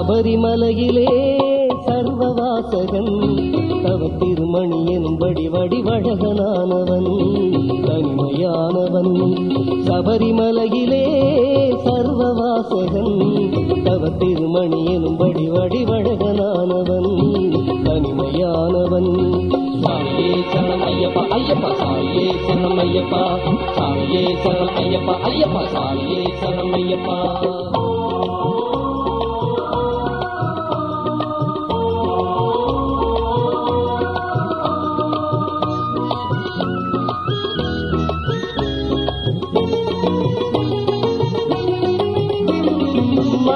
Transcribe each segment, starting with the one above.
சபரிமலையிலே சர்வவாசகன் தவ திருமணி என்படி வடிவழகனானவன் தனிமையானவன் சபரிமலையிலே சர்வவாசகன் தவ திருமணி என்படி வடிவழகனானவன் தனிமையானவன் சாமியே சரணம் ஐயப்பா ஐயப்பா சாமியே சரணம் ஐயப்பா சாமியே சரணம் ஐயப்பா ஐயப்பா சாமியே சரணம் ஐயப்பா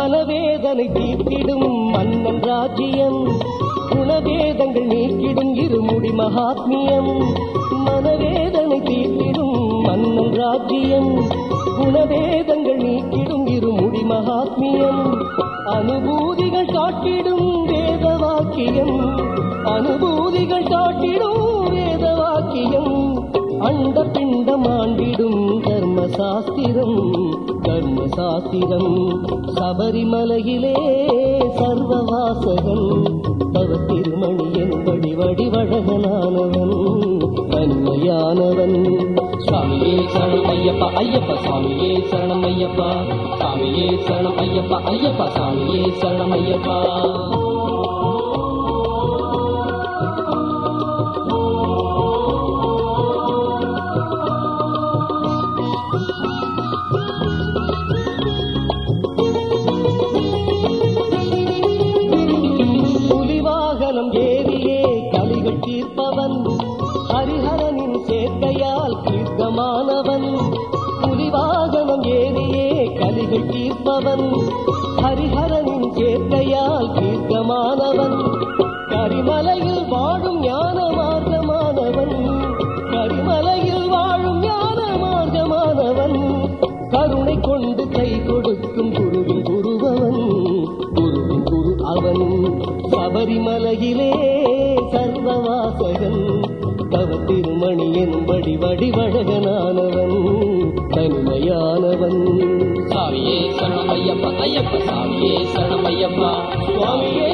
மனவேதனை தீர்த்திடும் மன்னன் ராஜ்யம் குணவேதங்கள் நீக்கிடும் இருமுடி மகாத்மியம். மனவேதனை தீர்த்திடும் மன்னன் ராஜ்யம் குணவேதங்கள் நீக்கிடும் இருமுடி மகாத்மியம். அனுபூதிகள் காட்டிடும் வேத வாக்கியம் அனுபூதிகள் காட்டிடும் சாஸ்திரம் தர்ம சாஸ்திரம் சபரிமலையிலே சர்வவாசகன் தவ திருமணி என்படி வடிவழகனானவன் தன்மையானவன் சுவாமியே சரணம் ஐயப்பா ஐயப்பா சுவாமியே சரணம் ஐயப்பா. சுவாமியே சரணம் ஐயப்பா ஐயப்பா சுவாமியே சரணம் ஐயப்பா. கலிகள் ஹரிஹரனின் சேர்க்கையால் தீர்க்கமானவன் கரிமலையில் வாழும் ஞான மார்க்கமானவன் கரிமலையில் வாழும் ஞான மார்க்கமானவன் கருணை கொண்டு கை கொடுக்கும் குருவின் குருபவன் குருவின் குரு அவன் சபரிமலையிலே சர்வவாசகன் தவ திருமணி என்படி வடிவழகனானவன் தனிமையானவன். சாமியே சரணம் ஐயப்பா ஐயப்பா சாமியே சரணம் ஐயப்பா. சுவாமியே